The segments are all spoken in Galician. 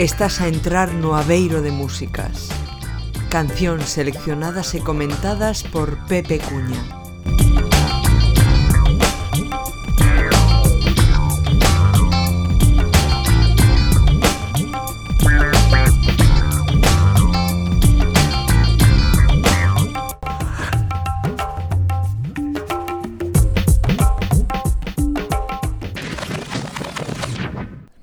Estás a entrar no Aveiro de Músicas. Cancións seleccionadas e comentadas por Pepe Cuña.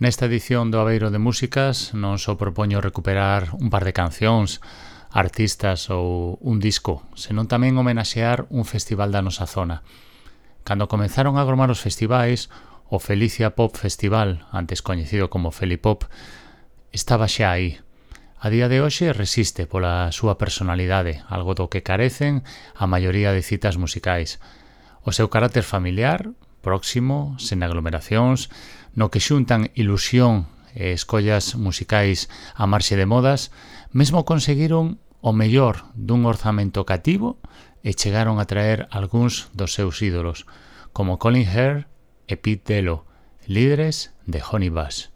Nesta edición do Aveiro de Músicas non só propoño recuperar un par de cancións, artistas ou un disco, senón tamén homenaxear un festival da nosa zona. Cando comenzaron a agromar os festivais, o Felicia Pop Festival, antes coñecido como Felipop, estaba xa aí. A día de hoxe resiste pola súa personalidade, algo do que carecen a maioría de citas musicais. O seu carácter familiar, próximo, sen aglomeracións, no que xuntan ilusión e escollas musicais a marxe de modas, mesmo conseguiron o mellor dun orzamento cativo e chegaron a traer algúns dos seus ídolos, como Colin Hare e Pete Delo, líderes de Honey Bass.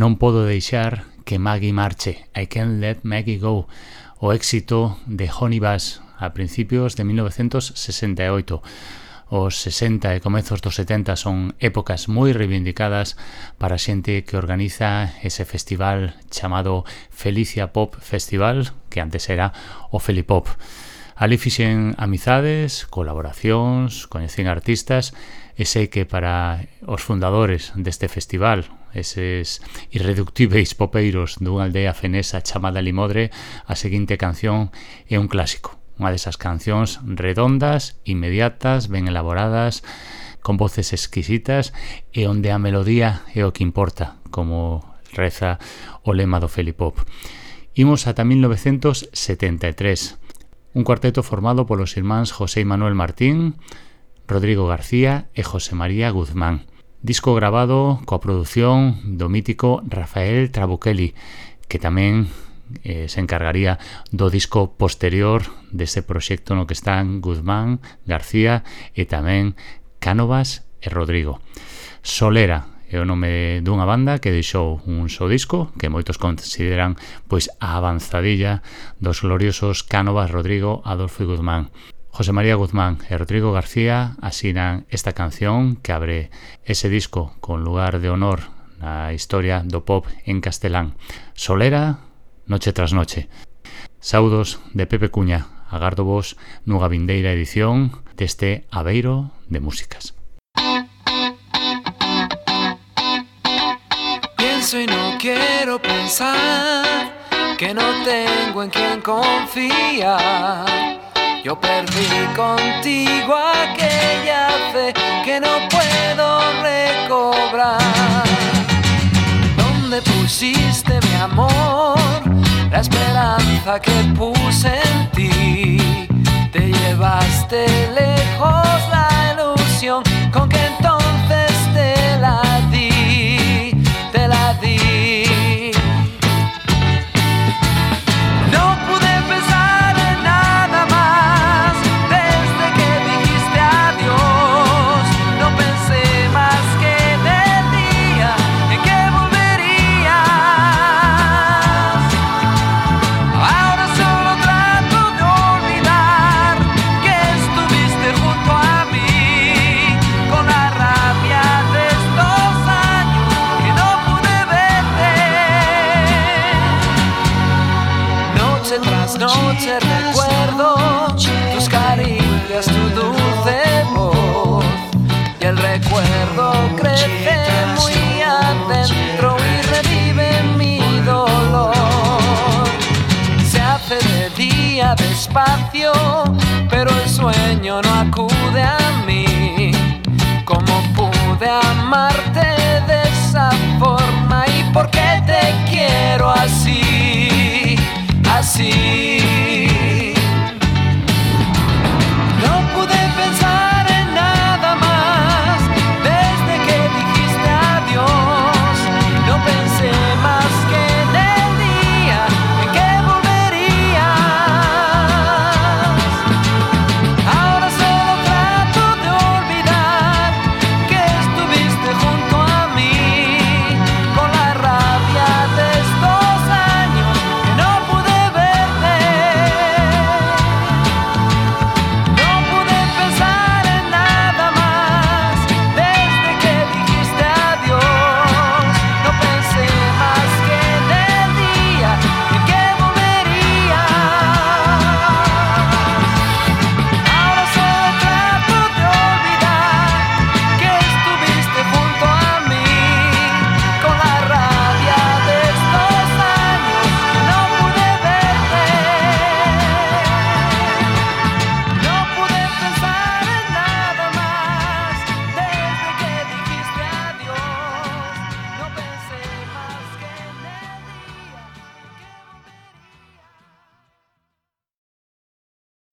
Non podo deixar que Maggie marche. I can't let Maggie go. O éxito de Honey Bass a principios de 1968. Os 60 e comezos dos 70 son épocas moi reivindicadas para a xente que organiza ese festival chamado Felicia Pop Festival, que antes era o Felipop. Ali fixen amizades, colaboracións, coñecen artistas e sei que para os fundadores deste festival, eses irreductíveis popeiros dunha aldea fenesa chamada Limodre, a seguinte canción é un clásico, unha desas cancións redondas, inmediatas, ben elaboradas, con voces exquisitas e onde a melodía é o que importa, como reza o lema do Felipop. Imos ata 1973, un cuarteto formado polos irmáns José Manuel Martín, Rodrigo García e José María Guzmán. Disco grabado coa produción do mítico Rafael Trabuchelli, que tamén eh, se encargaría do disco posterior deste proxecto no que están Guzmán, García e tamén Cánovas e Rodrigo. Solera é o nome dunha banda que deixou un só disco que moitos consideran pois a avanzadilla dos gloriosos Cánovas Rodrigo Adolfo e Guzmán. José María Guzmán e Rodrigo García asinan esta canción que abre ese disco con lugar de honor na historia do pop en castelán. Solera, noche tras noche. Saudos de Pepe Cuña, agardo vos nunha vindeira edición deste Aveiro de Músicas. Pienso y no quiero pensar que no tengo en quien confiar Yo perdí contigo aquella fe que no puedo recobrar. ¿Dónde pusiste mi amor? La esperanza que puse en ti. Te llevaste lejos noche recuerdo tus caricias, tu dulce voz y el recuerdo crece muy adentro y revive mi dolor. Se hace de día despacio, pero el sueño no acude a mí. ¿Cómo pude amarte?